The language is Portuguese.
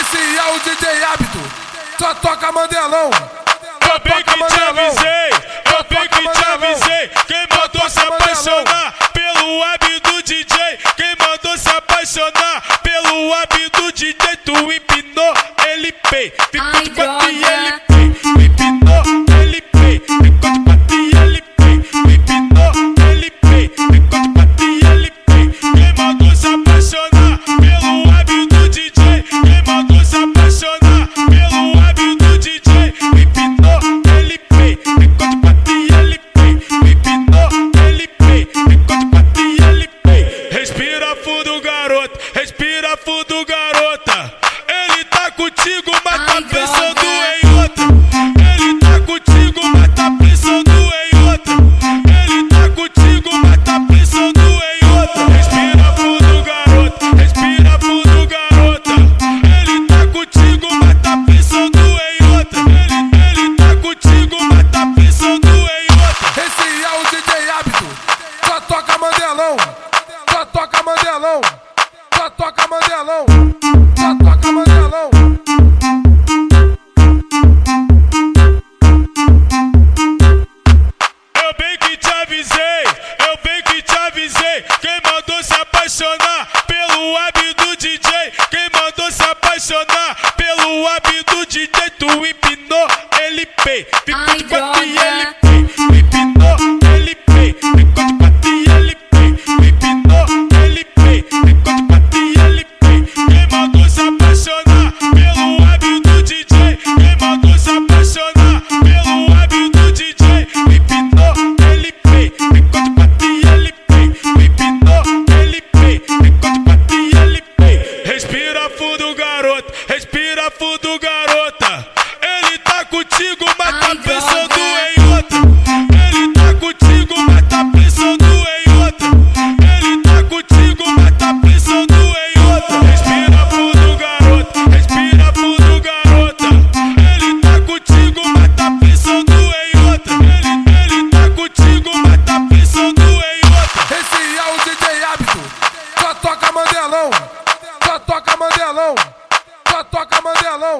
Esse é o DJ hábito, só toca Mandelão. Eu bem que te avisei, eu bem que te avisei. Quem mandou se apaixonar pelo hábito DJ? Quem mandou se apaixonar pelo hábito DJ? Tu empinou, ele pei. Ai, droga. Mandelão, só toca Mandelão, só toca Mandelão, só toca Mandelão. Eu bem que te avisei, eu bem que te avisei. Quem mandou se apaixonar pelo hábito do DJ? Quem mandou se apaixonar pelo hábito do DJ? Tu empinou, ele pei. Respira fundo, garoto. Respira Mandelão, só toca Mandelão.